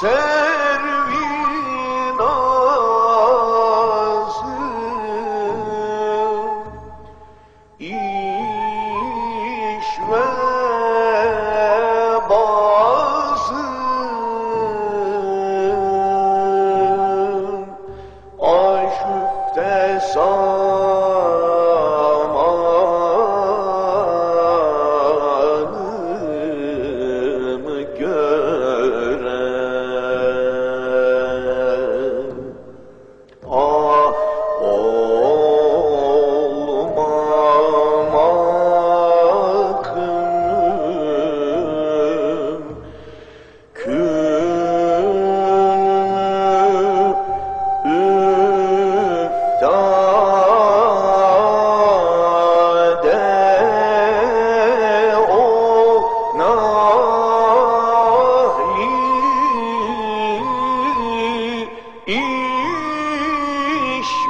gören